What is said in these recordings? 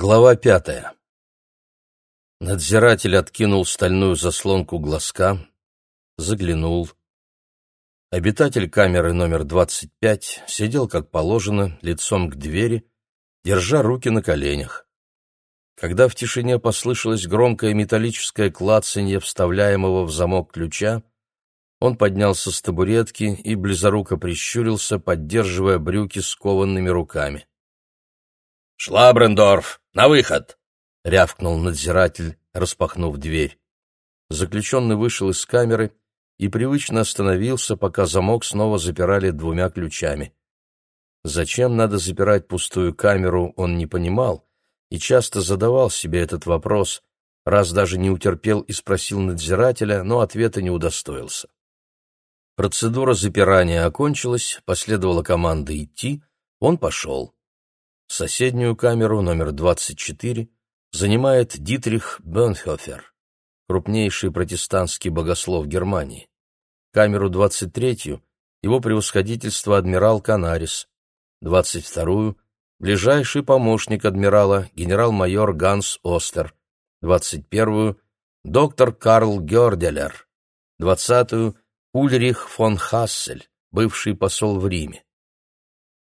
Глава пятая. Надзиратель откинул стальную заслонку глазка, заглянул. Обитатель камеры номер 25 сидел как положено, лицом к двери, держа руки на коленях. Когда в тишине послышалось громкое металлическое клацанье вставляемого в замок ключа, он поднялся с табуретки и близоруко прищурился, поддерживая брюки скованными руками. «Шлабрендорф, на выход!» — рявкнул надзиратель, распахнув дверь. Заключенный вышел из камеры и привычно остановился, пока замок снова запирали двумя ключами. Зачем надо запирать пустую камеру, он не понимал и часто задавал себе этот вопрос, раз даже не утерпел и спросил надзирателя, но ответа не удостоился. Процедура запирания окончилась, последовала команда идти, он пошел. Соседнюю камеру, номер 24, занимает Дитрих Бенхофер, крупнейший протестантский богослов Германии. Камеру 23 его превосходительство адмирал Канарис, 22-ю ближайший помощник адмирала генерал-майор Ганс Остер, 21-ю доктор Карл Гёрделер, 20-ю Ульрих фон Хассель, бывший посол в Риме.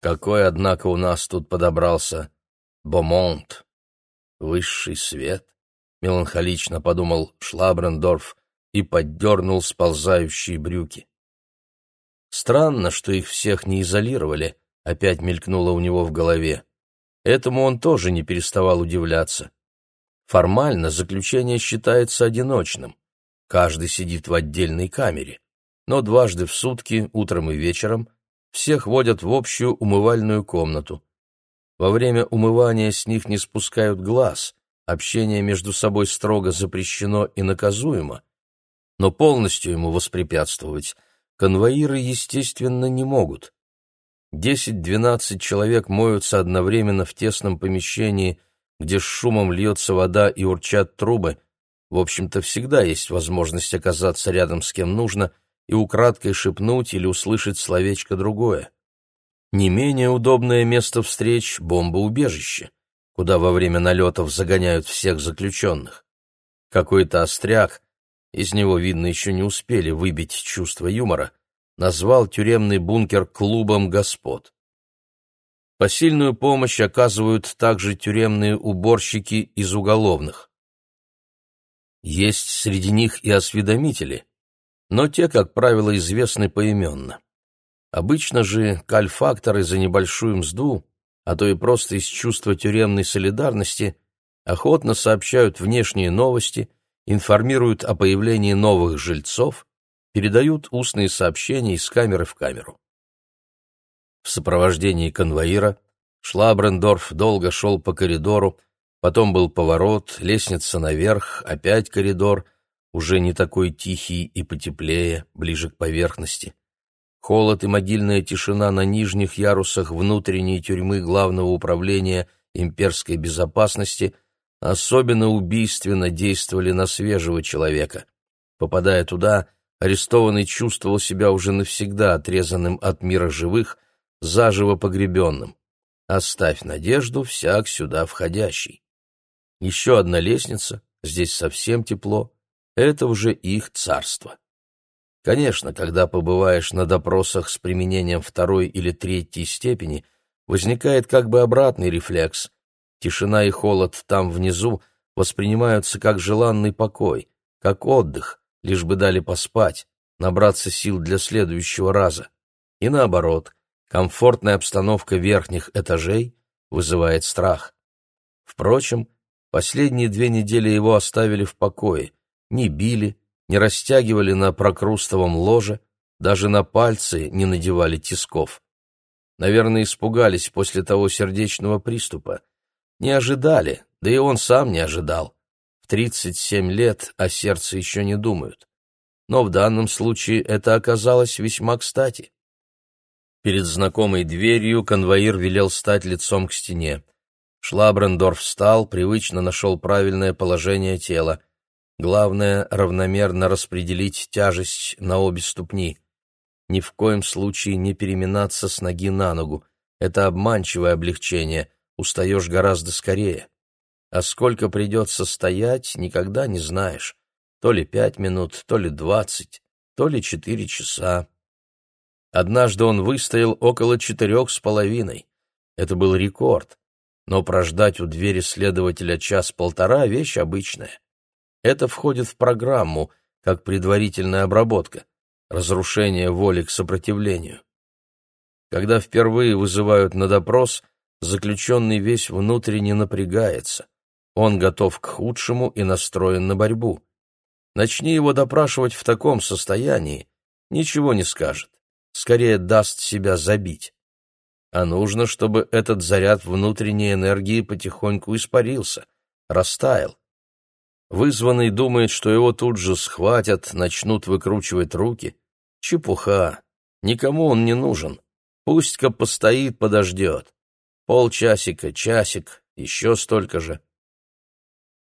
Какой, однако, у нас тут подобрался Бомонт. Высший свет, меланхолично подумал Шлабрендорф и поддернул сползающие брюки. Странно, что их всех не изолировали, опять мелькнуло у него в голове. Этому он тоже не переставал удивляться. Формально заключение считается одиночным. Каждый сидит в отдельной камере. Но дважды в сутки, утром и вечером, всех водят в общую умывальную комнату. Во время умывания с них не спускают глаз, общение между собой строго запрещено и наказуемо, но полностью ему воспрепятствовать конвоиры, естественно, не могут. Десять-двенадцать человек моются одновременно в тесном помещении, где с шумом льется вода и урчат трубы. В общем-то, всегда есть возможность оказаться рядом с кем нужно и украдкой шепнуть или услышать словечко другое. Не менее удобное место встреч — бомбоубежище, куда во время налетов загоняют всех заключенных. Какой-то остряк, из него, видно, еще не успели выбить чувство юмора, назвал тюремный бункер клубом господ. Посильную помощь оказывают также тюремные уборщики из уголовных. Есть среди них и осведомители, но те, как правило, известны поименно. Обычно же кальфакторы за небольшую мзду, а то и просто из чувства тюремной солидарности, охотно сообщают внешние новости, информируют о появлении новых жильцов, передают устные сообщения из камеры в камеру. В сопровождении конвоира Шлабрендорф долго шел по коридору, потом был поворот, лестница наверх, опять коридор, уже не такой тихий и потеплее, ближе к поверхности. Холод и могильная тишина на нижних ярусах внутренней тюрьмы Главного управления имперской безопасности особенно убийственно действовали на свежего человека. Попадая туда, арестованный чувствовал себя уже навсегда отрезанным от мира живых, заживо погребенным. Оставь надежду всяк сюда входящий. Еще одна лестница, здесь совсем тепло, это уже их царство. Конечно, когда побываешь на допросах с применением второй или третьей степени, возникает как бы обратный рефлекс. Тишина и холод там внизу воспринимаются как желанный покой, как отдых, лишь бы дали поспать, набраться сил для следующего раза. И наоборот, комфортная обстановка верхних этажей вызывает страх. Впрочем, последние две недели его оставили в покое, не били, не растягивали на прокрустовом ложе, даже на пальцы не надевали тисков. Наверное, испугались после того сердечного приступа. Не ожидали, да и он сам не ожидал. В 37 лет о сердце еще не думают. Но в данном случае это оказалось весьма кстати. Перед знакомой дверью конвоир велел стать лицом к стене. Шлабрендорф встал, привычно нашел правильное положение тела — Главное — равномерно распределить тяжесть на обе ступни. Ни в коем случае не переминаться с ноги на ногу. Это обманчивое облегчение, устаешь гораздо скорее. А сколько придется стоять, никогда не знаешь. То ли пять минут, то ли двадцать, то ли четыре часа. Однажды он выстоял около четырех с половиной. Это был рекорд. Но прождать у двери следователя час-полтора — вещь обычная. Это входит в программу, как предварительная обработка, разрушение воли к сопротивлению. Когда впервые вызывают на допрос, заключенный весь внутренне напрягается. Он готов к худшему и настроен на борьбу. Начни его допрашивать в таком состоянии, ничего не скажет, скорее даст себя забить. А нужно, чтобы этот заряд внутренней энергии потихоньку испарился, растаял. Вызванный думает, что его тут же схватят, начнут выкручивать руки. Чепуха. Никому он не нужен. Пусть-ка постоит, подождет. Полчасика, часик, еще столько же.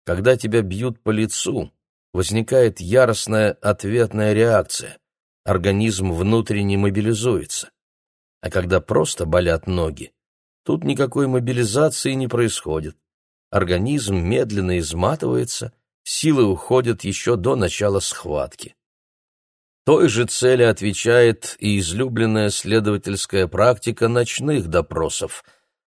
Когда тебя бьют по лицу, возникает яростная ответная реакция. Организм внутренне мобилизуется. А когда просто болят ноги, тут никакой мобилизации не происходит. Организм медленно изматывается – силы уходят еще до начала схватки. Той же цели отвечает и излюбленная следовательская практика ночных допросов,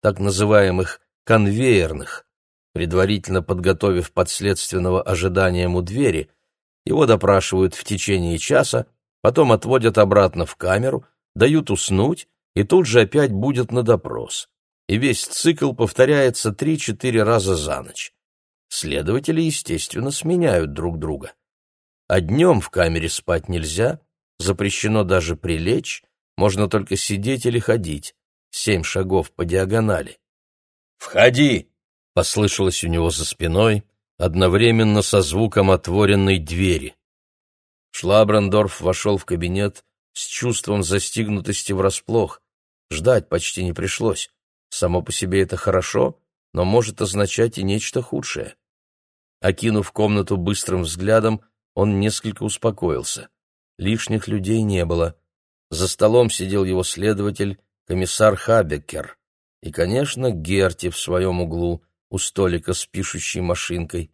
так называемых конвейерных. Предварительно подготовив подследственного ожиданием у двери, его допрашивают в течение часа, потом отводят обратно в камеру, дают уснуть и тут же опять будет на допрос. И весь цикл повторяется три-четыре раза за ночь. Следователи, естественно, сменяют друг друга. А днем в камере спать нельзя, запрещено даже прилечь, можно только сидеть или ходить, семь шагов по диагонали. «Входи!» — послышалось у него за спиной, одновременно со звуком отворенной двери. Шлабрандорф вошел в кабинет с чувством застигнутости врасплох. Ждать почти не пришлось. Само по себе это хорошо, но может означать и нечто худшее. Окинув комнату быстрым взглядом, он несколько успокоился. Лишних людей не было. За столом сидел его следователь, комиссар Хабекер, и, конечно, Герти в своем углу, у столика с пишущей машинкой.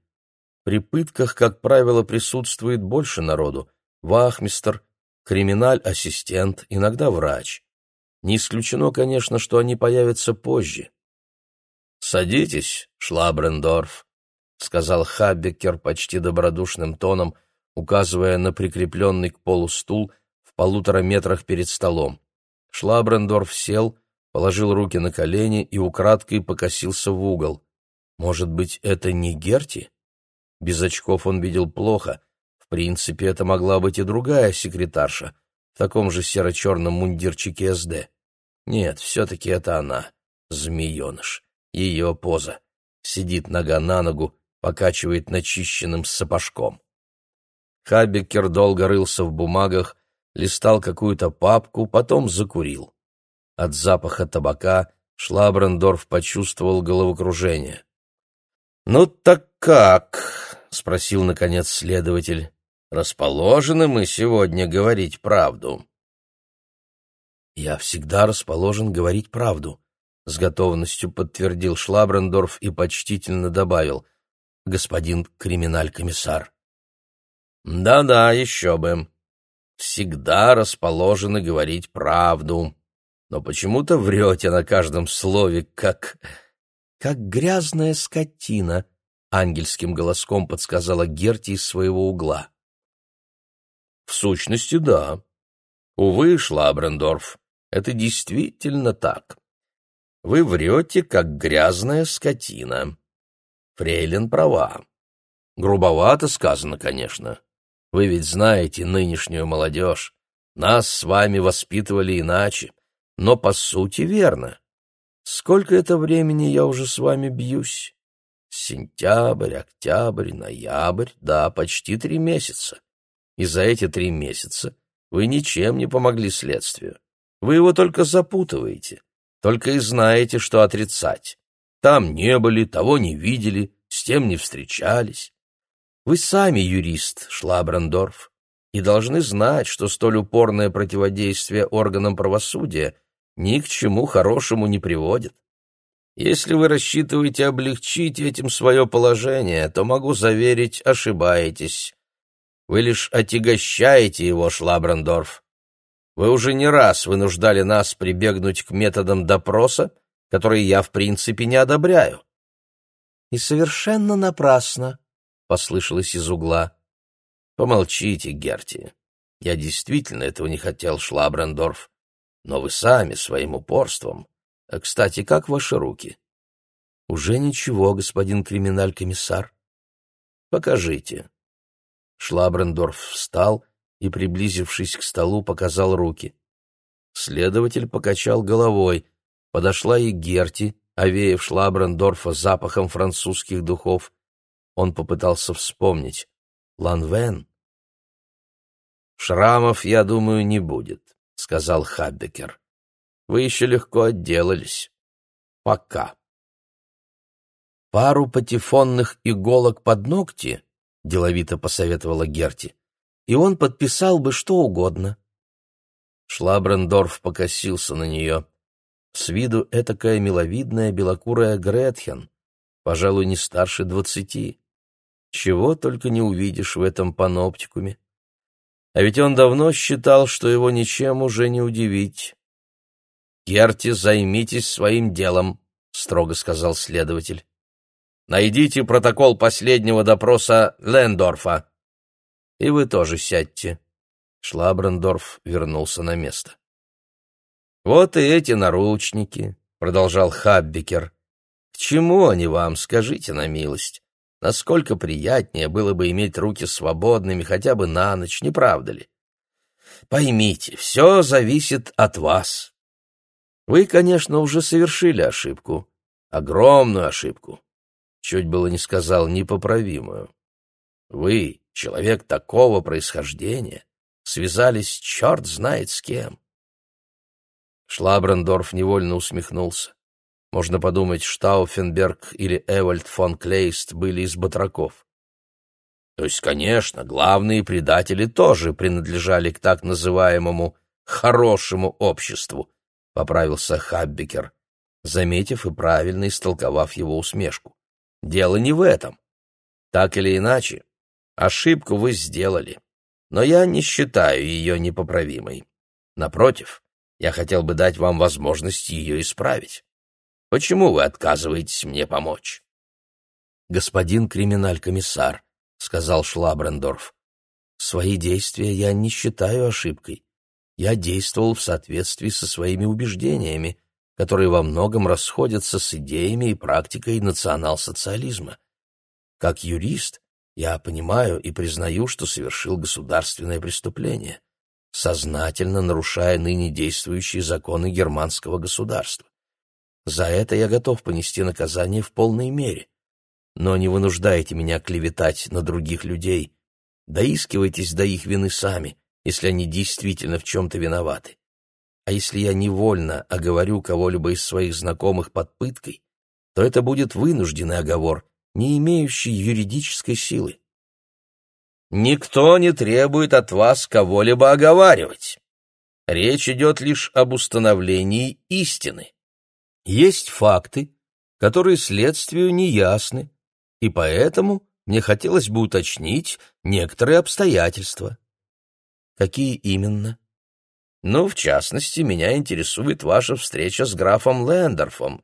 При пытках, как правило, присутствует больше народу. Вахмистер, криминаль-ассистент, иногда врач. Не исключено, конечно, что они появятся позже. «Садитесь, Шлабрендорф», — сказал Хаббекер почти добродушным тоном, указывая на прикрепленный к полу стул в полутора метрах перед столом. Шлабрендорф сел, положил руки на колени и украдкой покосился в угол. Может быть, это не Герти? Без очков он видел плохо. В принципе, это могла быть и другая секретарша в таком же серо-черном мундирчике СД. Нет, все-таки это она, змееныш. Ее поза. Сидит нога на ногу, покачивает начищенным сапожком. Хабекер долго рылся в бумагах, листал какую-то папку, потом закурил. От запаха табака Шлабрендорф почувствовал головокружение. «Ну так как?» — спросил, наконец, следователь. «Расположены мы сегодня говорить правду?» «Я всегда расположен говорить правду», — с готовностью подтвердил Шлабрендорф и почтительно добавил, господин криминаль-комиссар. «Да-да, еще бы. Всегда расположены говорить правду, но почему-то врете на каждом слове, как... как грязная скотина», — ангельским голоском подсказала Герти из своего угла. «В сущности, да. Увы, Шлабрендорф, это действительно так». Вы врете, как грязная скотина. Фрейлин права. Грубовато сказано, конечно. Вы ведь знаете нынешнюю молодежь. Нас с вами воспитывали иначе. Но по сути верно. Сколько это времени я уже с вами бьюсь? Сентябрь, октябрь, ноябрь, да, почти три месяца. И за эти три месяца вы ничем не помогли следствию. Вы его только запутываете только и знаете, что отрицать. Там не были, того не видели, с тем не встречались. Вы сами юрист, Шлабрандорф, и должны знать, что столь упорное противодействие органам правосудия ни к чему хорошему не приводит. Если вы рассчитываете облегчить этим свое положение, то могу заверить, ошибаетесь. Вы лишь отягощаете его, Шлабрандорф. Вы уже не раз вынуждали нас прибегнуть к методам допроса, которые я в принципе не одобряю. И совершенно напрасно, послышалось из угла. Помолчите, Герти. Я действительно этого не хотел, Шлабрандорф. Но вы сами своим упорством а, кстати, как ваши руки? Уже ничего, господин криминаль-комиссар. Покажите. Шлабрендорф встал и, приблизившись к столу, показал руки. Следователь покачал головой. Подошла и Герти, овеяв Шлабрендорфа запахом французских духов. Он попытался вспомнить. Ланвен? «Шрамов, я думаю, не будет», — сказал Хаббекер. Вы еще легко отделались. Пока. Пару патефонных иголок под ногти, деловито посоветовала Герти, и он подписал бы что угодно. Шлабрендорф покосился на нее. С виду этакая миловидная белокурая Гретхен, пожалуй, не старше двадцати. Чего только не увидишь в этом паноптикуме. А ведь он давно считал, что его ничем уже не удивить. «Герти, займитесь своим делом», — строго сказал следователь. «Найдите протокол последнего допроса Лендорфа. И вы тоже сядьте». Шлабрендорф вернулся на место. «Вот и эти наручники», — продолжал Хаббикер. «К чему они вам, скажите на милость? Насколько приятнее было бы иметь руки свободными хотя бы на ночь, не правда ли? Поймите, все зависит от вас». Вы, конечно, уже совершили ошибку, огромную ошибку. Чуть было не сказал непоправимую. Вы, человек такого происхождения, связались черт знает с кем. Шлабрендорф невольно усмехнулся. Можно подумать, Штауфенберг или Эвальд фон Клейст были из батраков. То есть, конечно, главные предатели тоже принадлежали к так называемому «хорошему обществу», — поправился Хаббикер, заметив и правильно истолковав его усмешку. «Дело не в этом. Так или иначе, ошибку вы сделали, но я не считаю ее непоправимой. Напротив, я хотел бы дать вам возможность ее исправить. Почему вы отказываетесь мне помочь?» «Господин криминаль-комиссар», — сказал Шлабрендорф, — «свои действия я не считаю ошибкой я действовал в соответствии со своими убеждениями, которые во многом расходятся с идеями и практикой национал-социализма. Как юрист я понимаю и признаю, что совершил государственное преступление, сознательно нарушая ныне действующие законы германского государства. За это я готов понести наказание в полной мере. Но не вынуждайте меня клеветать на других людей. Доискивайтесь до их вины сами, если они действительно в чем-то виноваты. А если я невольно оговорю кого-либо из своих знакомых под пыткой, то это будет вынужденный оговор, не имеющий юридической силы. Никто не требует от вас кого-либо оговаривать. Речь идет лишь об установлении истины. Есть факты, которые следствию не ясны, и поэтому мне хотелось бы уточнить некоторые обстоятельства. Какие именно? Ну, в частности, меня интересует ваша встреча с графом Лендорфом,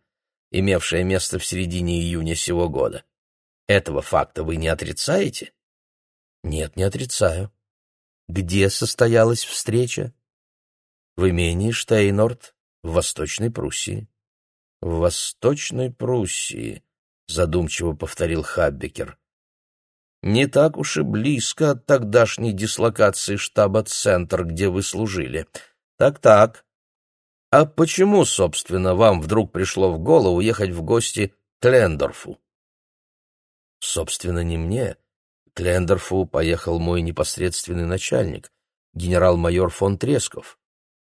имевшая место в середине июня сего года. Этого факта вы не отрицаете? Нет, не отрицаю. Где состоялась встреча? В имении Штейнорд, в Восточной Пруссии. В Восточной Пруссии, задумчиво повторил Хаббекер не так уж и близко от тогдашней дислокации штаба «Центр», где вы служили. Так-так. А почему, собственно, вам вдруг пришло в голову ехать в гости к Лендорфу? Собственно, не мне. К Лендорфу поехал мой непосредственный начальник, генерал-майор фон Тресков.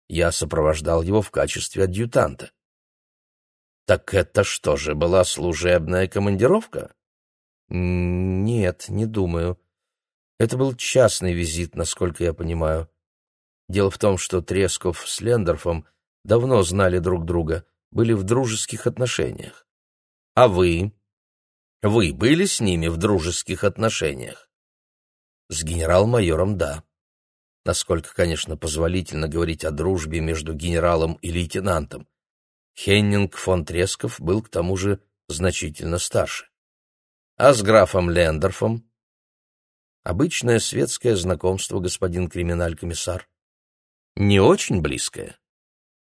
Я сопровождал его в качестве адъютанта. Так это что же, была служебная командировка? Нет, не думаю. Это был частный визит, насколько я понимаю. Дело в том, что Тресков с Лендорфом давно знали друг друга, были в дружеских отношениях. А вы? Вы были с ними в дружеских отношениях? С генерал-майором, да. Насколько, конечно, позволительно говорить о дружбе между генералом и лейтенантом. Хеннинг фон Тресков был к тому же значительно старше. А с графом Лендорфом? Обычное светское знакомство, господин криминаль-комиссар. Не очень близкое?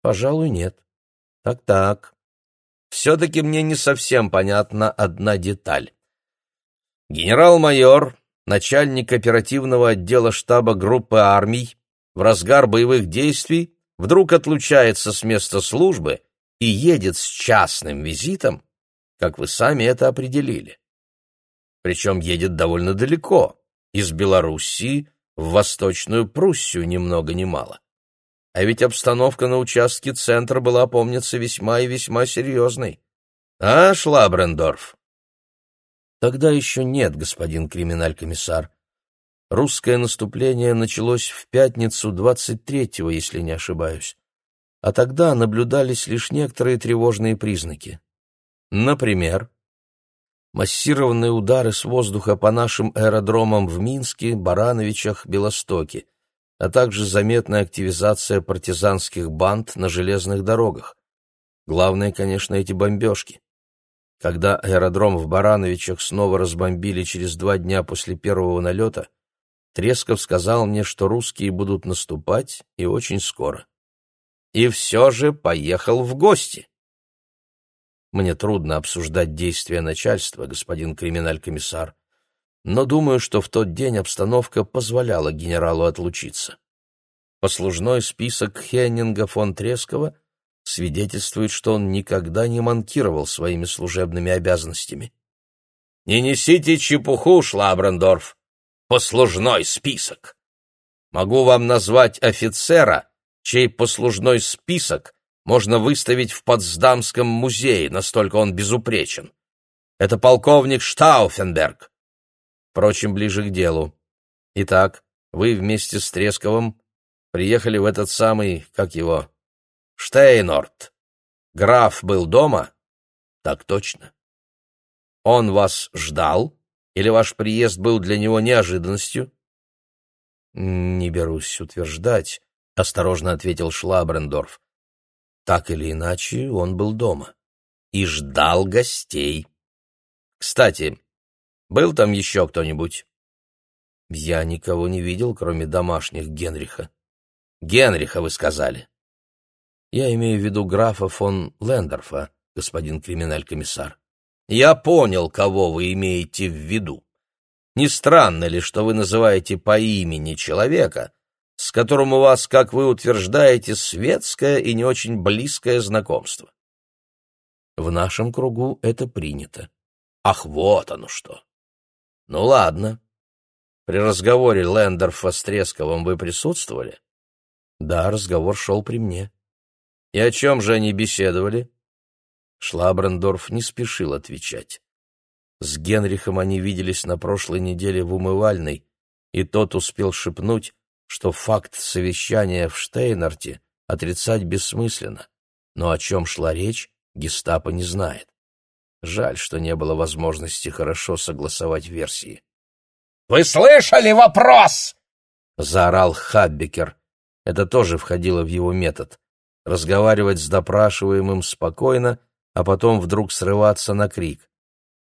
Пожалуй, нет. Так-так. Все-таки мне не совсем понятна одна деталь. Генерал-майор, начальник оперативного отдела штаба группы армий, в разгар боевых действий вдруг отлучается с места службы и едет с частным визитом, как вы сами это определили. Причем едет довольно далеко, из Белоруссии в Восточную Пруссию ни много ни мало. А ведь обстановка на участке центра была, помнится, весьма и весьма серьезной. А, Шлабрендорф? Тогда еще нет, господин криминаль-комиссар. Русское наступление началось в пятницу 23-го, если не ошибаюсь. А тогда наблюдались лишь некоторые тревожные признаки. Например, массированные удары с воздуха по нашим аэродромам в Минске, Барановичах, Белостоке, а также заметная активизация партизанских банд на железных дорогах. Главное, конечно, эти бомбежки. Когда аэродром в Барановичах снова разбомбили через два дня после первого налета, Тресков сказал мне, что русские будут наступать и очень скоро. И все же поехал в гости. Мне трудно обсуждать действия начальства, господин криминаль-комиссар, но думаю, что в тот день обстановка позволяла генералу отлучиться. Послужной список Хеннинга фон Трескова свидетельствует, что он никогда не манкировал своими служебными обязанностями. «Не несите чепуху, Шлабрендорф! Послужной список! Могу вам назвать офицера, чей послужной список можно выставить в Потсдамском музее, настолько он безупречен. Это полковник Штауфенберг. Впрочем, ближе к делу. Итак, вы вместе с Тресковым приехали в этот самый, как его, Штейнорт. Граф был дома? Так точно. Он вас ждал? Или ваш приезд был для него неожиданностью? Не берусь утверждать, осторожно ответил Шлабрендорф. Так или иначе, он был дома и ждал гостей. Кстати, был там еще кто-нибудь? Я никого не видел, кроме домашних Генриха. Генриха, вы сказали. Я имею в виду графа фон Лендорфа, господин криминаль-комиссар. Я понял, кого вы имеете в виду. Не странно ли, что вы называете по имени человека, с которым у вас, как вы утверждаете, светское и не очень близкое знакомство. В нашем кругу это принято. Ах, вот оно что! Ну ладно. При разговоре Лендорфа с Тресковым вы присутствовали? Да, разговор шел при мне. И о чем же они беседовали? Шлабрендорф не спешил отвечать. С Генрихом они виделись на прошлой неделе в умывальной, и тот успел шепнуть, что факт совещания в Штейнарте отрицать бессмысленно, но о чем шла речь, гестапо не знает. Жаль, что не было возможности хорошо согласовать версии. «Вы слышали вопрос?» — заорал Хаббекер. Это тоже входило в его метод. Разговаривать с допрашиваемым спокойно, а потом вдруг срываться на крик.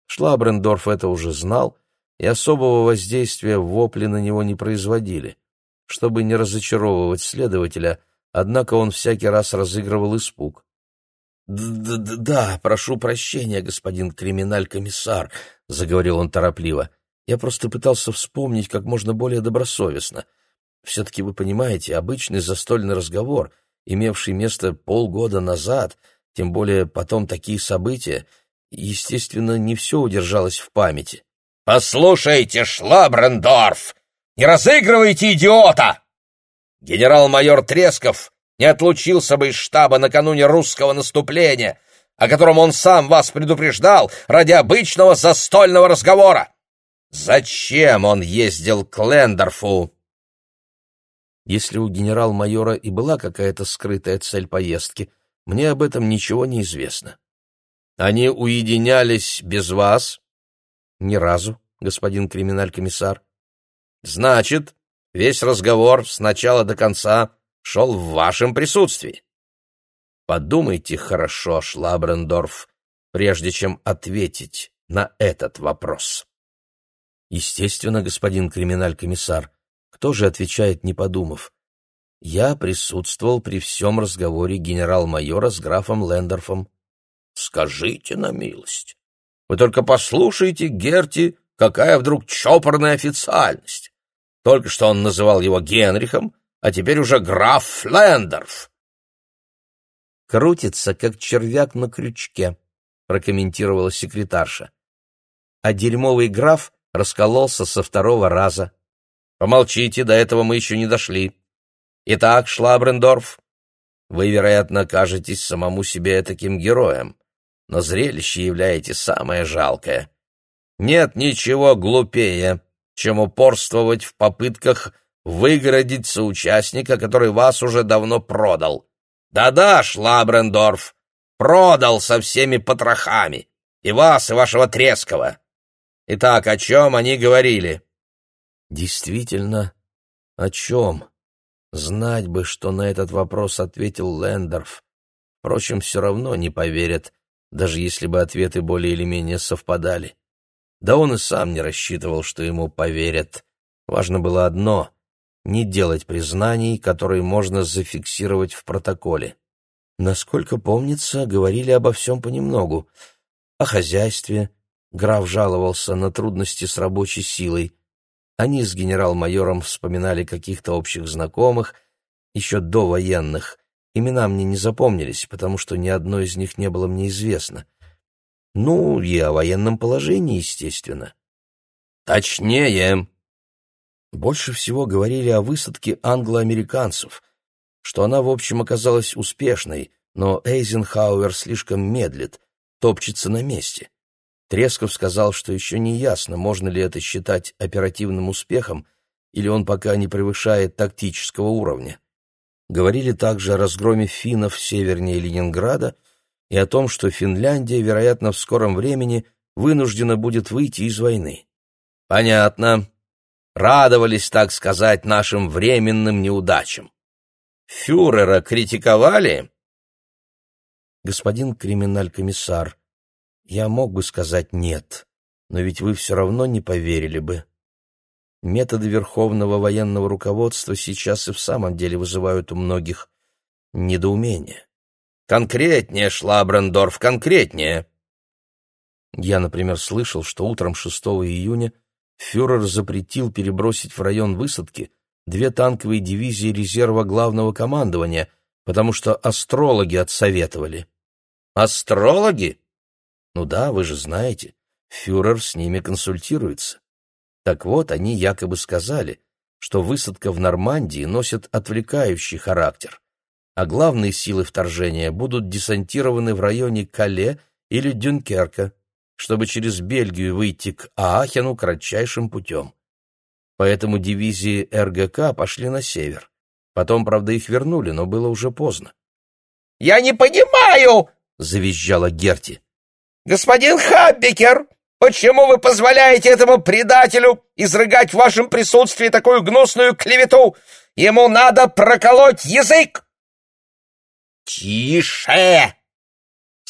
Шлабрендорф это уже знал, и особого воздействия вопли на него не производили. Чтобы не разочаровывать следователя, однако он всякий раз разыгрывал испуг. «Да, да, да, прошу прощения, господин криминаль-комиссар», — заговорил он торопливо. «Я просто пытался вспомнить как можно более добросовестно. Все-таки вы понимаете, обычный застольный разговор, имевший место полгода назад, тем более потом такие события, естественно, не все удержалось в памяти». «Послушайте, Шлабрендорф!» Не разыгрывайте идиота! Генерал-майор Тресков не отлучился бы из штаба накануне русского наступления, о котором он сам вас предупреждал ради обычного застольного разговора. Зачем он ездил к Лендорфу? Если у генерал-майора и была какая-то скрытая цель поездки, мне об этом ничего не известно. Они уединялись без вас? Ни разу, господин криминаль-комиссар. Значит, весь разговор с начала до конца шел в вашем присутствии. Подумайте хорошо, Шлабрендорф, прежде чем ответить на этот вопрос. Естественно, господин криминаль-комиссар. Кто же отвечает, не подумав? Я присутствовал при всем разговоре генерал-майора с графом Лендорфом. Скажите на милость. Вы только послушайте, Герти, какая вдруг чопорная официальность. Только что он называл его Генрихом, а теперь уже граф Лендорф. Крутится, как червяк на крючке, прокомментировала секретарша. А дерьмовый граф раскололся со второго раза. Помолчите, до этого мы еще не дошли. Итак, Шлабрендорф, вы, вероятно, кажетесь самому себе таким героем, но зрелище являете самое жалкое. Нет ничего глупее, чем упорствовать в попытках выгородить соучастника, который вас уже давно продал. Да-да, Шлабрендорф, продал со всеми потрохами, и вас, и вашего Трескова. Итак, о чем они говорили? Действительно, о чем? Знать бы, что на этот вопрос ответил Лендорф. Впрочем, все равно не поверят, даже если бы ответы более или менее совпадали. Да он и сам не рассчитывал, что ему поверят. Важно было одно — не делать признаний, которые можно зафиксировать в протоколе. Насколько помнится, говорили обо всем понемногу. О хозяйстве, Граф жаловался на трудности с рабочей силой. Они с генерал-майором вспоминали каких-то общих знакомых, еще до военных. Имена мне не запомнились, потому что ни одно из них не было мне известно. Ну, и о военном положении, естественно. Точнее. Больше всего говорили о высадке англо-американцев, что она, в общем, оказалась успешной, но Эйзенхауэр слишком медлит, топчется на месте. Тресков сказал, что еще не ясно, можно ли это считать оперативным успехом, или он пока не превышает тактического уровня. Говорили также о разгроме финнов севернее Ленинграда и о том, что Финляндия, вероятно, в скором времени вынуждена будет выйти из войны. Понятно. Радовались, так сказать, нашим временным неудачам. Фюрера критиковали? Господин криминаль-комиссар, я мог бы сказать «нет», но ведь вы все равно не поверили бы. Методы верховного военного руководства сейчас и в самом деле вызывают у многих недоумение. Конкретнее, Шлабрендорф, конкретнее. Я, например, слышал, что утром 6 июня фюрер запретил перебросить в район высадки две танковые дивизии резерва главного командования, потому что астрологи отсоветовали. Астрологи? Ну да, вы же знаете, фюрер с ними консультируется. Так вот, они якобы сказали, что высадка в Нормандии носит отвлекающий характер, а главные силы вторжения будут десантированы в районе Кале или Дюнкерка, чтобы через Бельгию выйти к Аахену кратчайшим путем. Поэтому дивизии РГК пошли на север. Потом, правда, их вернули, но было уже поздно. «Я не понимаю!» — завизжала Герти. «Господин Хаббикер, почему вы позволяете этому предателю изрыгать в вашем присутствии такую гнусную клевету? Ему надо проколоть язык!» «Тише!»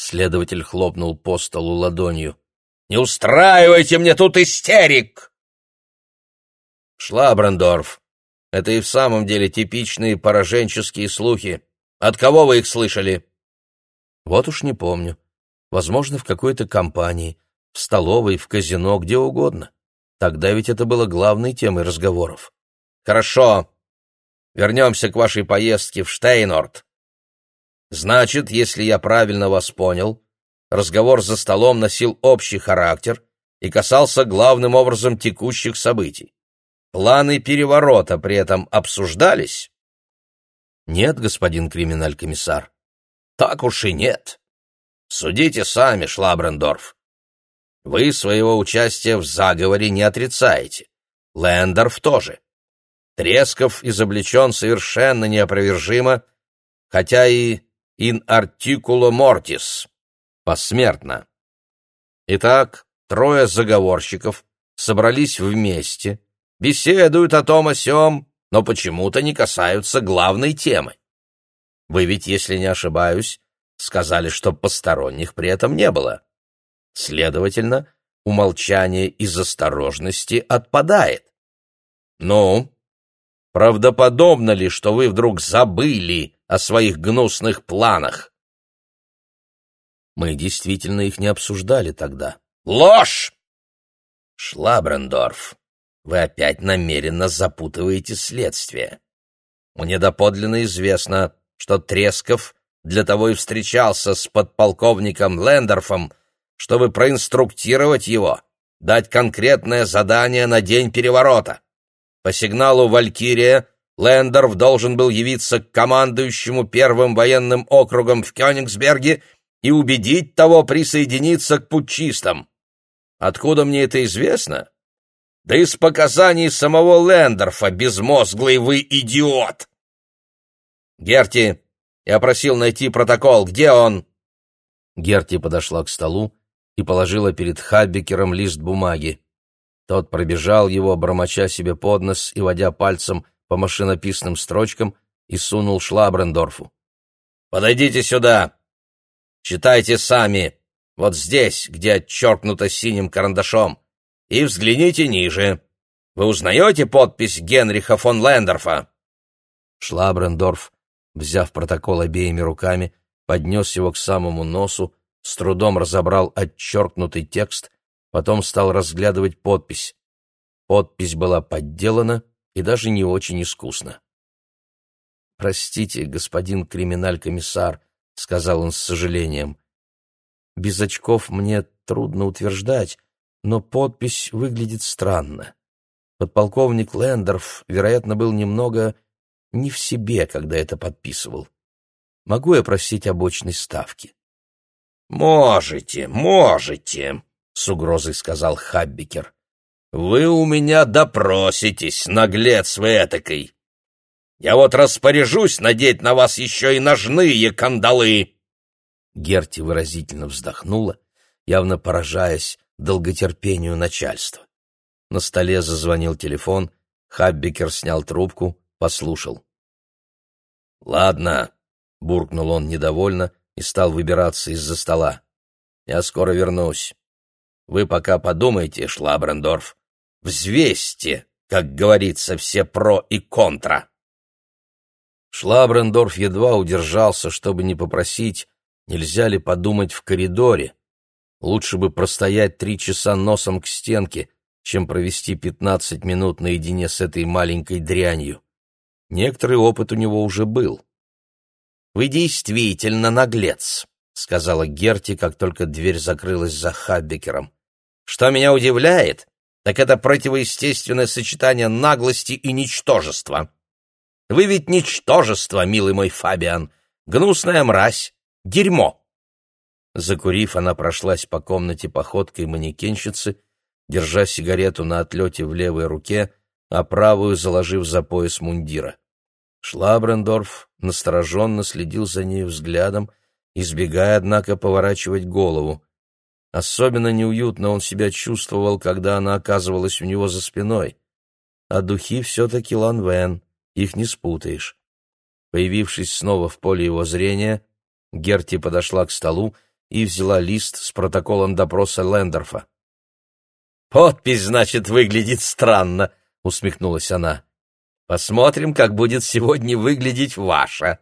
Следователь хлопнул по столу ладонью. «Не устраивайте мне тут истерик!» «Шлабрендорф, это и в самом деле типичные пораженческие слухи. От кого вы их слышали?» «Вот уж не помню. Возможно, в какой-то компании, в столовой, в казино, где угодно. Тогда ведь это было главной темой разговоров. Хорошо. Вернемся к вашей поездке в Штейнорд. Значит, если я правильно вас понял, разговор за столом носил общий характер и касался главным образом текущих событий. Планы переворота при этом обсуждались? Нет, господин криминаль-комиссар. Так уж и нет. Судите сами, Шлабрендорф. Вы своего участия в заговоре не отрицаете. Лендорф тоже. Тресков изобличен совершенно неопровержимо, хотя и in articulo mortis. посмертно. Итак, трое заговорщиков собрались вместе, беседуют о том о сём, но почему-то не касаются главной темы. Вы ведь, если не ошибаюсь, сказали, что посторонних при этом не было. Следовательно, умолчание из осторожности отпадает. Ну, правдоподобно ли, что вы вдруг забыли о своих гнусных планах? Мы действительно их не обсуждали тогда. Ложь! Шлабрендорф, вы опять намеренно запутываете следствие. Мне доподлинно известно, что Тресков для того и встречался с подполковником Лендорфом, чтобы проинструктировать его, дать конкретное задание на день переворота. По сигналу «Валькирия» Лендорф должен был явиться к командующему первым военным округом в Кёнигсберге и убедить того присоединиться к путчистам. Откуда мне это известно? Да из показаний самого Лендорфа, безмозглый вы идиот! Герти, я просил найти протокол. Где он? Герти подошла к столу и положила перед Хаббекером лист бумаги. Тот пробежал его, бормоча себе под нос и водя пальцем по машинописным строчкам, и сунул Шлабрендорфу. «Подойдите сюда! Читайте сами, вот здесь, где отчеркнуто синим карандашом, и взгляните ниже. Вы узнаете подпись Генриха фон Лендорфа?» Шлабрендорф, взяв протокол обеими руками, поднес его к самому носу, с трудом разобрал отчеркнутый текст, потом стал разглядывать подпись. Подпись была подделана и даже не очень искусно. «Простите, господин криминаль-комиссар», — сказал он с сожалением. «Без очков мне трудно утверждать, но подпись выглядит странно. Подполковник Лендорф, вероятно, был немного не в себе, когда это подписывал. Могу я просить обочной ставки?» «Можете, можете», — с угрозой сказал Хаббикер. «Вы у меня допроситесь, наглец вы этакой. Я вот распоряжусь надеть на вас еще и ножные кандалы». Герти выразительно вздохнула, явно поражаясь долготерпению начальства. На столе зазвонил телефон, Хаббикер снял трубку, послушал. «Ладно», — буркнул он недовольно и стал выбираться из-за стола. «Я скоро вернусь. Вы пока подумайте, Шлабрендорф. Взвесьте, как говорится, все про и контра». Шлабрендорф едва удержался, чтобы не попросить, нельзя ли подумать в коридоре. Лучше бы простоять три часа носом к стенке, чем провести пятнадцать минут наедине с этой маленькой дрянью. Некоторый опыт у него уже был. «Вы действительно наглец», — сказала Герти, как только дверь закрылась за Хаббекером. «Что меня удивляет, так это противоестественное сочетание наглости и ничтожества. Вы ведь ничтожество, милый мой Фабиан, гнусная мразь, дерьмо». Закурив, она прошлась по комнате походкой манекенщицы, держа сигарету на отлете в левой руке, а правую заложив за пояс мундира. Шлабрендорф настороженно следил за ней взглядом, избегая, однако, поворачивать голову. Особенно неуютно он себя чувствовал, когда она оказывалась у него за спиной. А духи все-таки Ланвен, их не спутаешь. Появившись снова в поле его зрения, Герти подошла к столу и взяла лист с протоколом допроса Лендорфа. «Подпись, значит, выглядит странно», — усмехнулась она. Посмотрим, как будет сегодня выглядеть ваша,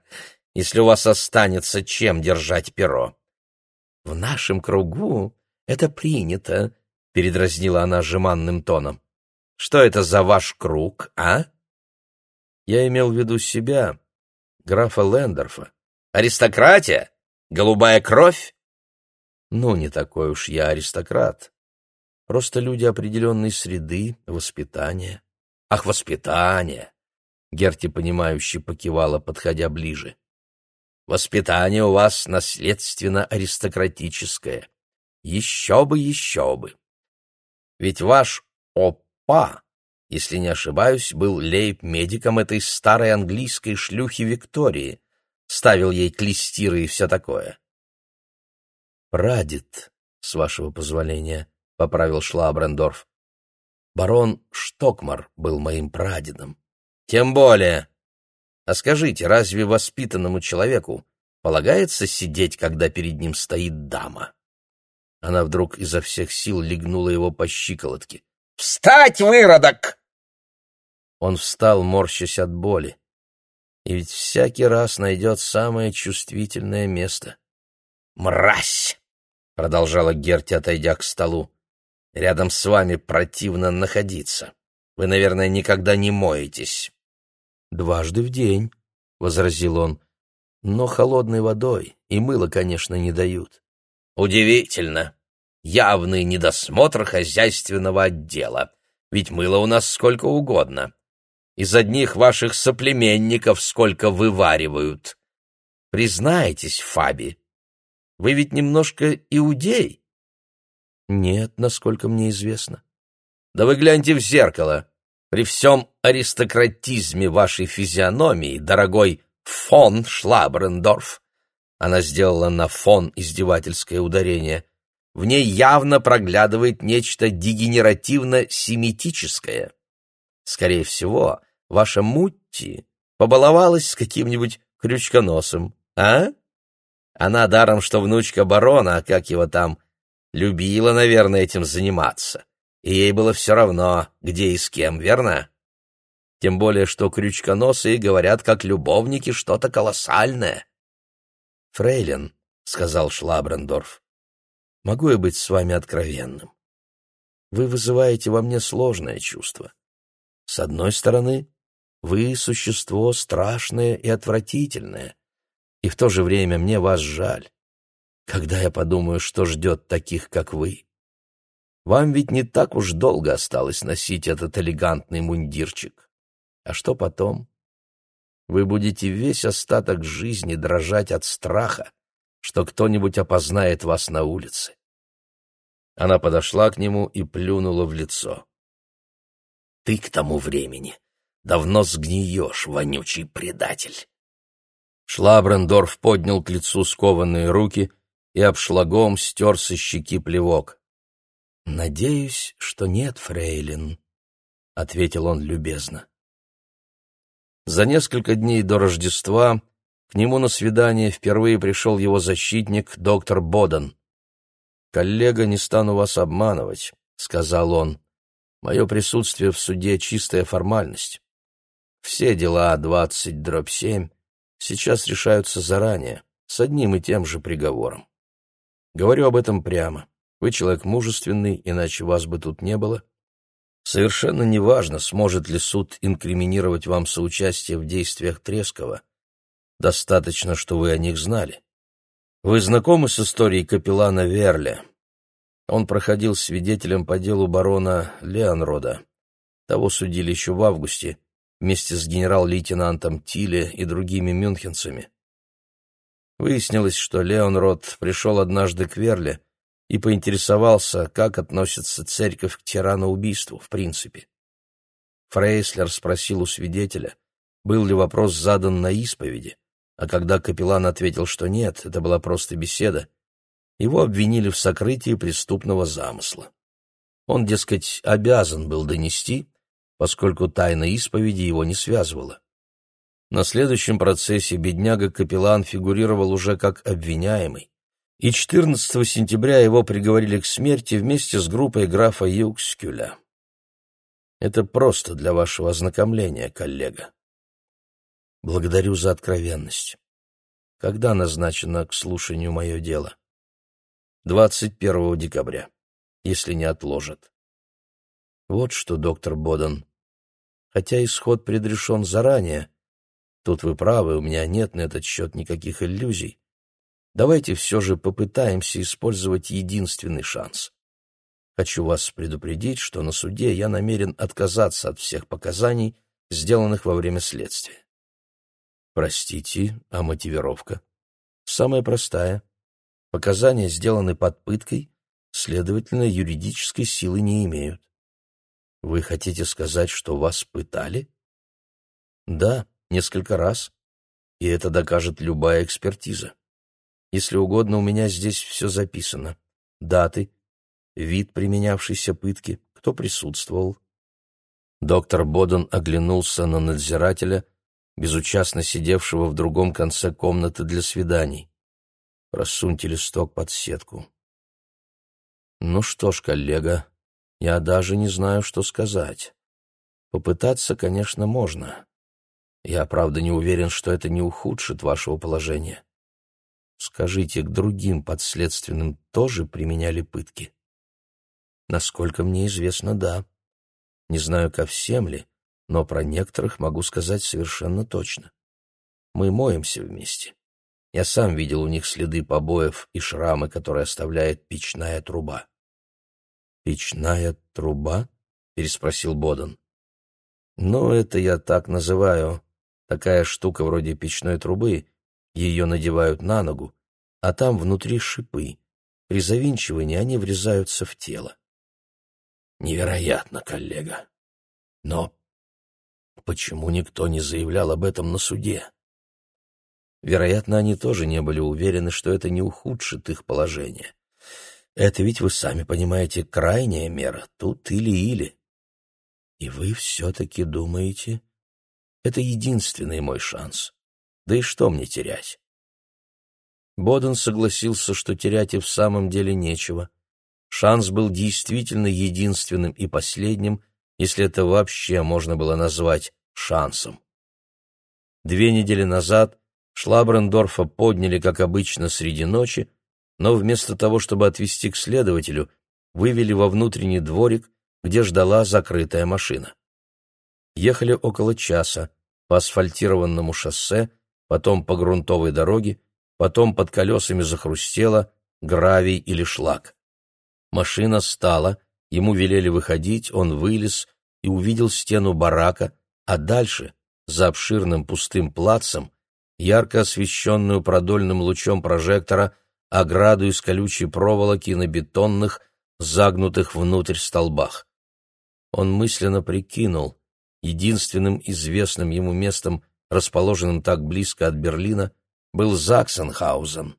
если у вас останется чем держать перо. — В нашем кругу это принято, — передразнила она жеманным тоном. — Что это за ваш круг, а? Я имел в виду себя, графа Лендорфа. Аристократия? Голубая кровь? Ну, не такой уж я аристократ. Просто люди определенной среды, воспитания. Ах, воспитание! Герти, понимающе покивала, подходя ближе. «Воспитание у вас наследственно-аристократическое. Еще бы, еще бы. Ведь ваш опа, если не ошибаюсь, был лейб-медиком этой старой английской шлюхи Виктории, ставил ей клестиры и все такое. Прадед, с вашего позволения, — поправил Шлабрендорф. Барон Штокмар был моим прадедом. Тем более. А скажите, разве воспитанному человеку полагается сидеть, когда перед ним стоит дама? Она вдруг изо всех сил легнула его по щиколотке. «Встать, выродок!» Он встал, морщась от боли. И ведь всякий раз найдет самое чувствительное место. «Мразь!» — продолжала Герти, отойдя к столу. «Рядом с вами противно находиться. Вы, наверное, никогда не моетесь». «Дважды в день», — возразил он. «Но холодной водой, и мыло, конечно, не дают». «Удивительно. Явный недосмотр хозяйственного отдела. Ведь мыло у нас сколько угодно из одних ваших соплеменников сколько вываривают. Признайтесь, Фаби, вы ведь немножко иудей? Нет, насколько мне известно. Да вы гляньте в зеркало. При всем аристократизме вашей физиономии, дорогой фон Шлабрендорф, она сделала на фон издевательское ударение, в ней явно проглядывает нечто дегенеративно-семитическое. Скорее всего, ваша Мутти побаловалась с каким-нибудь крючконосом, а? Она даром, что внучка барона, как его там, любила, наверное, этим заниматься. И ей было все равно, где и с кем, верно? Тем более, что крючконосы говорят, как любовники, что-то колоссальное. «Фрейлин», — сказал Шлабрендорф, — «могу я быть с вами откровенным? Вы вызываете во мне сложное чувство. С одной стороны, вы — существо страшное и отвратительное, и в то же время мне вас жаль. Когда я подумаю, что ждет таких, как вы. Вам ведь не так уж долго осталось носить этот элегантный мундирчик. А что потом? Вы будете весь остаток жизни дрожать от страха, что кто-нибудь опознает вас на улице. Она подошла к нему и плюнула в лицо. Ты к тому времени давно сгниешь, вонючий предатель. Шлабрендорф поднял к лицу скованные руки и обшлагом стер со щеки плевок. «Надеюсь, что нет, фрейлин», — ответил он любезно. За несколько дней до Рождества к нему на свидание впервые пришел его защитник, доктор Боден. «Коллега, не стану вас обманывать», — сказал он. Мое присутствие в суде — чистая формальность. Все дела 20 дробь 7 сейчас решаются заранее, с одним и тем же приговором. Говорю об этом прямо. Вы человек мужественный, иначе вас бы тут не было. Совершенно неважно, сможет ли суд инкриминировать вам соучастие в действиях Трескова. Достаточно, что вы о них знали. Вы знакомы с историей капеллана Верля? Он проходил свидетелем по делу барона Леонрода. Того судили еще в августе, вместе с генерал-лейтенантом Тиле и другими мюнхенцами. Выяснилось, что Леонрод пришел однажды к Верле и поинтересовался, как относится церковь к тираноубийству в принципе. Фрейслер спросил у свидетеля, был ли вопрос задан на исповеди, а когда капеллан ответил, что нет, это была просто беседа, его обвинили в сокрытии преступного замысла. Он, дескать, обязан был донести, поскольку тайна исповеди его не связывала. На следующем процессе бедняга-капеллан фигурировал уже как обвиняемый, и 14 сентября его приговорили к смерти вместе с группой графа Юкскюля. Это просто для вашего ознакомления, коллега. Благодарю за откровенность. Когда назначено к слушанию мое дело? 21 декабря, если не отложат. Вот что, доктор Боден. Хотя исход предрешен заранее, тут вы правы, у меня нет на этот счет никаких иллюзий. Давайте все же попытаемся использовать единственный шанс. Хочу вас предупредить, что на суде я намерен отказаться от всех показаний, сделанных во время следствия. Простите, а мотивировка? Самая простая. Показания сделаны под пыткой, следовательно, юридической силы не имеют. Вы хотите сказать, что вас пытали? Да, несколько раз. И это докажет любая экспертиза. Если угодно, у меня здесь все записано. Даты, вид применявшейся пытки, кто присутствовал. Доктор Боден оглянулся на надзирателя, безучастно сидевшего в другом конце комнаты для свиданий. Просуньте листок под сетку. Ну что ж, коллега, я даже не знаю, что сказать. Попытаться, конечно, можно. Я, правда, не уверен, что это не ухудшит вашего положения. Скажите, к другим подследственным тоже применяли пытки? Насколько мне известно, да. Не знаю, ко всем ли, но про некоторых могу сказать совершенно точно. Мы моемся вместе. Я сам видел у них следы побоев и шрамы, которые оставляет печная труба. «Печная труба?» — переспросил Бодан. «Ну, это я так называю. Такая штука вроде печной трубы. Ее надевают на ногу, а там внутри шипы. При завинчивании они врезаются в тело. Невероятно, коллега. Но почему никто не заявлял об этом на суде? Вероятно, они тоже не были уверены, что это не ухудшит их положение. Это ведь, вы сами понимаете, крайняя мера, тут или-или. И вы все-таки думаете, это единственный мой шанс. Да и что мне терять? Боден согласился, что терять и в самом деле нечего. Шанс был действительно единственным и последним, если это вообще можно было назвать шансом. Две недели назад Шлабрендорфа подняли, как обычно, среди ночи, но вместо того, чтобы отвезти к следователю, вывели во внутренний дворик, где ждала закрытая машина. Ехали около часа по асфальтированному шоссе, потом по грунтовой дороге, потом под колесами захрустело гравий или шлак. Машина стала, ему велели выходить, он вылез и увидел стену барака, а дальше, за обширным пустым плацем, ярко освещенную продольным лучом прожектора, ограду из колючей проволоки на бетонных, загнутых внутрь столбах. Он мысленно прикинул, единственным известным ему местом, расположенным так близко от Берлина, был Заксенхаузен.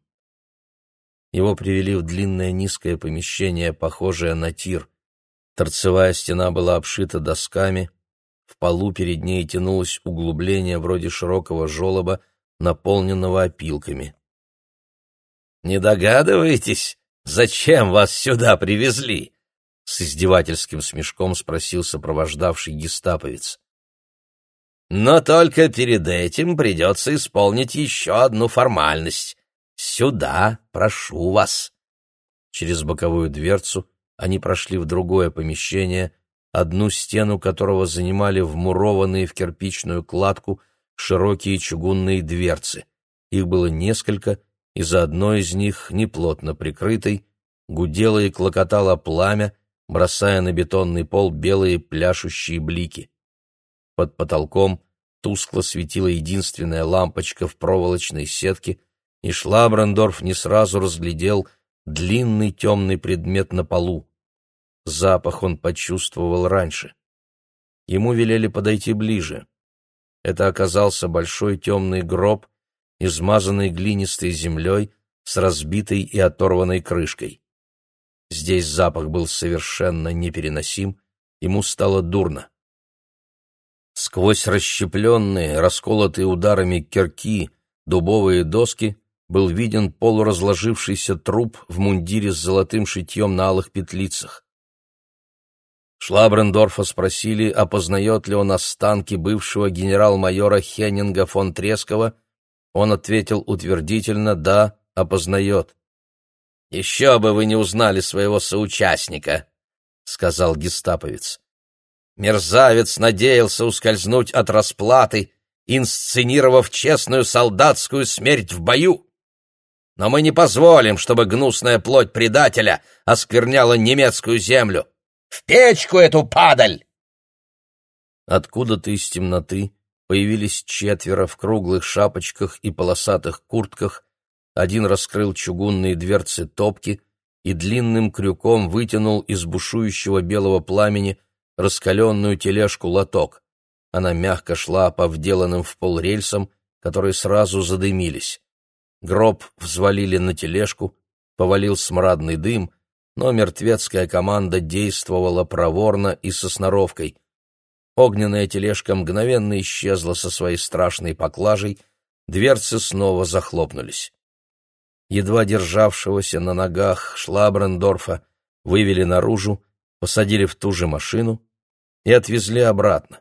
Его привели в длинное низкое помещение, похожее на тир. Торцевая стена была обшита досками, в полу перед ней тянулось углубление вроде широкого желоба, наполненного опилками. «Не догадываетесь, зачем вас сюда привезли?» С издевательским смешком спросил сопровождавший гестаповец. «Но только перед этим придется исполнить еще одну формальность. Сюда, прошу вас!» Через боковую дверцу они прошли в другое помещение, одну стену которого занимали вмурованные в кирпичную кладку широкие чугунные дверцы. Их было несколько, и за одной из них, неплотно прикрытой, гудело и клокотало пламя, бросая на бетонный пол белые пляшущие блики. Под потолком тускло светила единственная лампочка в проволочной сетке, и Шлабрандорф не сразу разглядел длинный темный предмет на полу. Запах он почувствовал раньше. Ему велели подойти ближе. Это оказался большой темный гроб, измазанный глинистой землей с разбитой и оторванной крышкой. Здесь запах был совершенно непереносим, ему стало дурно. Сквозь расщепленные, расколотые ударами кирки, дубовые доски был виден полуразложившийся труп в мундире с золотым шитьем на алых петлицах. Шлабрендорфа спросили, опознает ли он останки бывшего генерал-майора Хеннинга фон Трескова. Он ответил утвердительно «да, опознает». «Еще бы вы не узнали своего соучастника», — сказал гестаповец. Мерзавец надеялся ускользнуть от расплаты, инсценировав честную солдатскую смерть в бою. Но мы не позволим, чтобы гнусная плоть предателя оскверняла немецкую землю. В печку эту падаль!» Откуда-то из темноты появились четверо в круглых шапочках и полосатых куртках. Один раскрыл чугунные дверцы топки и длинным крюком вытянул из бушующего белого пламени раскаленную тележку лоток. Она мягко шла по вделанным в пол рельсам, которые сразу задымились. гроб взвалили на тележку, повалил смрадный дым, но мертвецкая команда действовала проворно и со сноровкой. Огненная тележка мгновенно исчезла со своей страшной поклажей, дверцы снова захлопнулись. Едва державшегося на ногах Шлабрендорфа вывели наружу, посадили в ту же машину и отвезли обратно.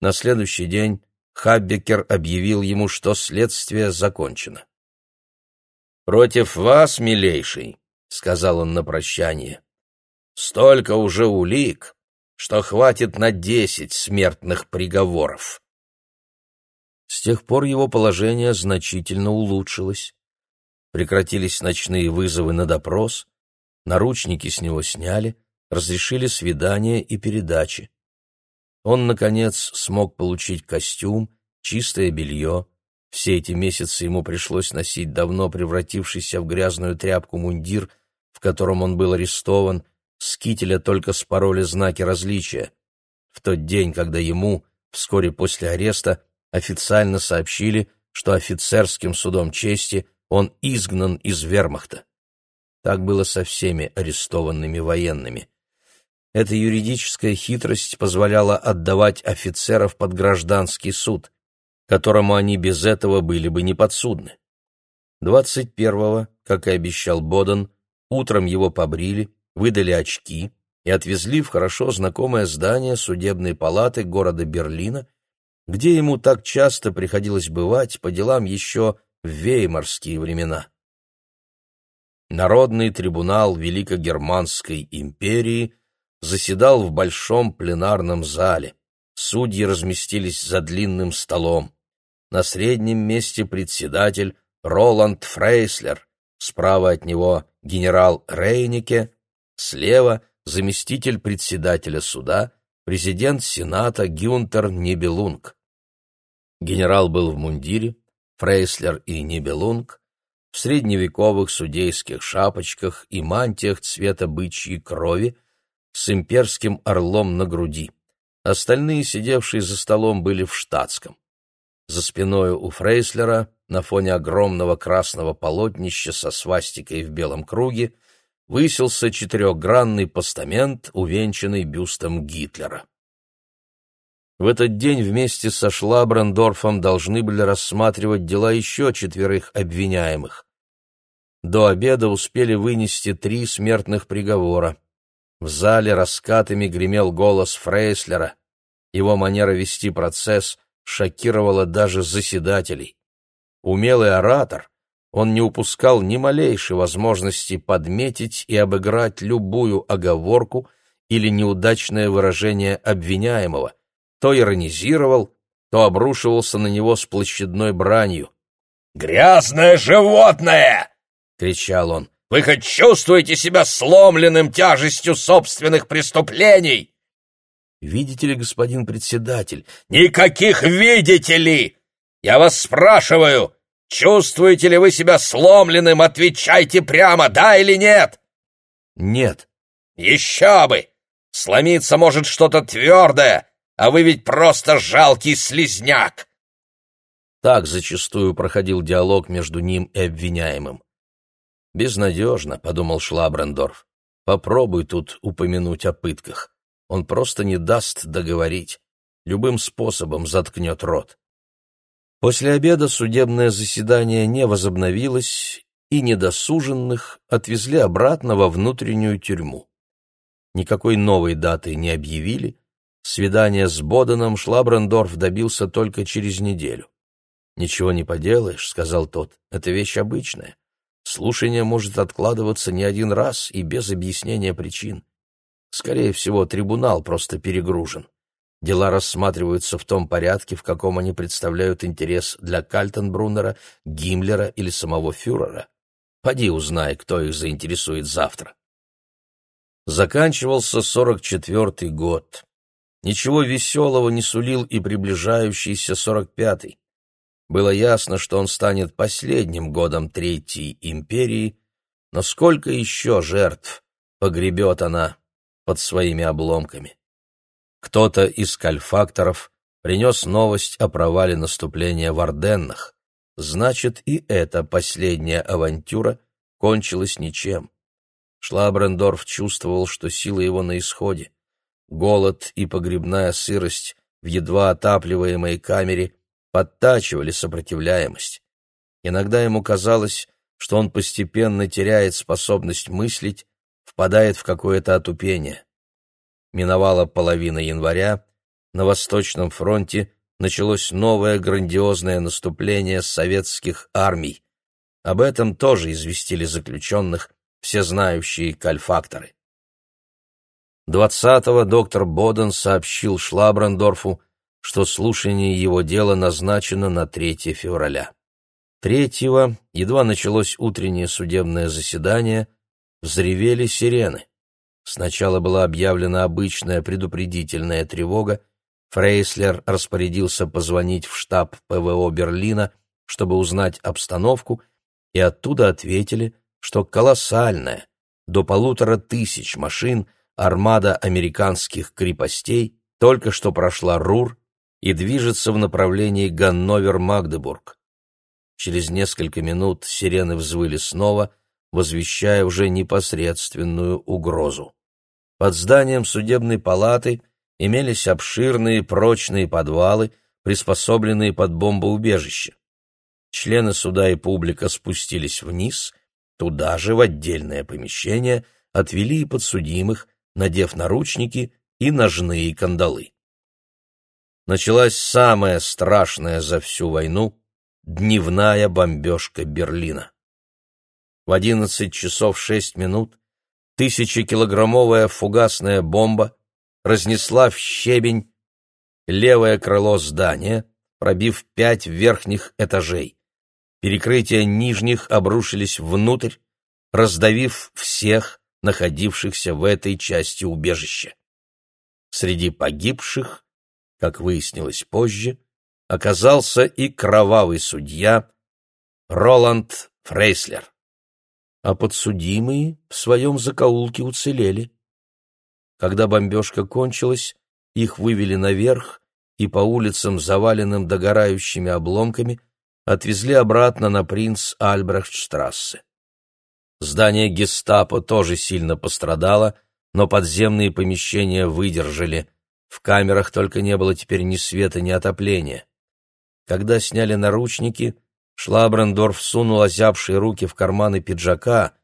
На следующий день Хаббекер объявил ему, что следствие закончено. «Против вас, милейший», — сказал он на прощание, — «столько уже улик, что хватит на десять смертных приговоров». С тех пор его положение значительно улучшилось. Прекратились ночные вызовы на допрос, наручники с него сняли, разрешили свидания и передачи. Он, наконец, смог получить костюм, чистое белье. Все эти месяцы ему пришлось носить давно превратившийся в грязную тряпку мундир, в котором он был арестован, с кителя только спороли знаки различия. В тот день, когда ему, вскоре после ареста, официально сообщили, что офицерским судом чести он изгнан из вермахта. Так было со всеми арестованными военными. Эта юридическая хитрость позволяла отдавать офицеров под гражданский суд, которому они без этого были бы не подсудны. 21-го, как и обещал Боден, утром его побрили, выдали очки и отвезли в хорошо знакомое здание судебной палаты города Берлина, где ему так часто приходилось бывать по делам еще в веймарские времена. Народный трибунал Великогерманской империи заседал в большом пленарном зале. Судьи разместились за длинным столом. На среднем месте председатель Роланд Фрейслер, справа от него генерал Рейнике, слева заместитель председателя суда, президент Сената Гюнтер Нибелунг. Генерал был в мундире, Фрейслер и Нибелунг в средневековых судейских шапочках и мантиях цвета бычьей крови с имперским орлом на груди. Остальные, сидевшие за столом, были в штатском. За спиною у Фрейслера, на фоне огромного красного полотнища со свастикой в белом круге, высился четырехгранный постамент, увенчанный бюстом Гитлера. В этот день вместе со Шлабрендорфом должны были рассматривать дела еще четверых обвиняемых. До обеда успели вынести три смертных приговора. В зале раскатами гремел голос Фрейслера. Его манера вести процесс шокировала даже заседателей. Умелый оратор, он не упускал ни малейшей возможности подметить и обыграть любую оговорку или неудачное выражение обвиняемого, то иронизировал, то обрушивался на него с площадной бранью. «Грязное животное!» — кричал он. «Вы хоть чувствуете себя сломленным тяжестью собственных преступлений?» «Видите ли, господин председатель?» «Никаких видите ли! Я вас спрашиваю, чувствуете ли вы себя сломленным? Отвечайте прямо, да или нет!» «Нет». «Еще бы! Сломиться может что-то твердое, а вы ведь просто жалкий слизняк!» Так зачастую проходил диалог между ним и обвиняемым. «Безнадежно», — подумал Шлабрендорф. «Попробуй тут упомянуть о пытках. Он просто не даст договорить. Любым способом заткнет рот». После обеда судебное заседание не возобновилось, и недосуженных отвезли обратно во внутреннюю тюрьму. Никакой новой даты не объявили, Свидание с Боденом Шлабрендорф добился только через неделю. «Ничего не поделаешь», — сказал тот, — «это вещь обычная. Слушание может откладываться не один раз и без объяснения причин. Скорее всего, трибунал просто перегружен. Дела рассматриваются в том порядке, в каком они представляют интерес для Кальтенбруннера, Гиммлера или самого фюрера. Поди узнай, кто их заинтересует завтра. Заканчивался сорок четвертый год. Ничего веселого не сулил и приближающийся сорок пятый. Было ясно, что он станет последним годом Третьей империи, но сколько еще жертв погребет она под своими обломками? Кто-то из кальфакторов принес новость о провале наступления в Орденнах. значит и эта последняя авантюра кончилась ничем. Шлабрендорф чувствовал, что сила его на исходе. Голод и погребная сырость в едва отапливаемой камере подтачивали сопротивляемость. Иногда ему казалось, что он постепенно теряет способность мыслить, впадает в какое-то отупение. Миновала половина января, на Восточном фронте началось новое грандиозное наступление советских армий. Об этом тоже известили заключенных всезнающие кальфакторы. 20-го доктор Боден сообщил Шлабрандорфу, что слушание его дела назначено на 3 февраля. Третьего, едва началось утреннее судебное заседание, взревели сирены. Сначала была объявлена обычная предупредительная тревога, Фрейслер распорядился позвонить в штаб ПВО Берлина, чтобы узнать обстановку, и оттуда ответили, что колоссальная, до полутора тысяч машин, армада американских крепостей только что прошла Рур и движется в направлении Ганновер-Магдебург. Через несколько минут сирены взвыли снова, возвещая уже непосредственную угрозу. Под зданием судебной палаты имелись обширные прочные подвалы, приспособленные под бомбоубежище. Члены суда и публика спустились вниз, туда же, в отдельное помещение, отвели подсудимых, надев наручники и ножные кандалы. Началась самая страшная за всю войну дневная бомбежка Берлина. В одиннадцать часов шесть минут тысячекилограммовая фугасная бомба разнесла в щебень левое крыло здания, пробив пять верхних этажей. Перекрытия нижних обрушились внутрь, раздавив всех, находившихся в этой части убежища. Среди погибших, как выяснилось позже, оказался и кровавый судья Роланд Фрейслер. А подсудимые в своем закоулке уцелели. Когда бомбежка кончилась, их вывели наверх и по улицам, заваленным догорающими обломками, отвезли обратно на принц Альбрехтштрассе. Здание гестапо тоже сильно пострадало, но подземные помещения выдержали. В камерах только не было теперь ни света, ни отопления. Когда сняли наручники, Шлабрендорф сунул озябшие руки в карманы пиджака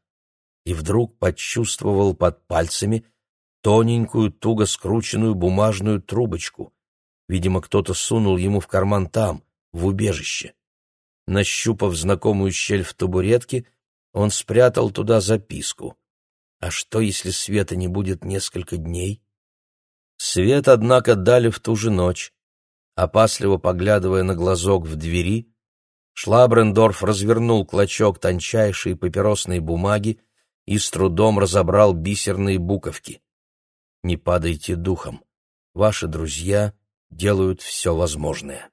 и вдруг почувствовал под пальцами тоненькую, туго скрученную бумажную трубочку. Видимо, кто-то сунул ему в карман там, в убежище. Нащупав знакомую щель в табуретке, он спрятал туда записку. А что, если света не будет несколько дней? Свет, однако, дали в ту же ночь. Опасливо поглядывая на глазок в двери, Шлабрендорф развернул клочок тончайшей папиросной бумаги и с трудом разобрал бисерные буковки. «Не падайте духом. Ваши друзья делают все возможное».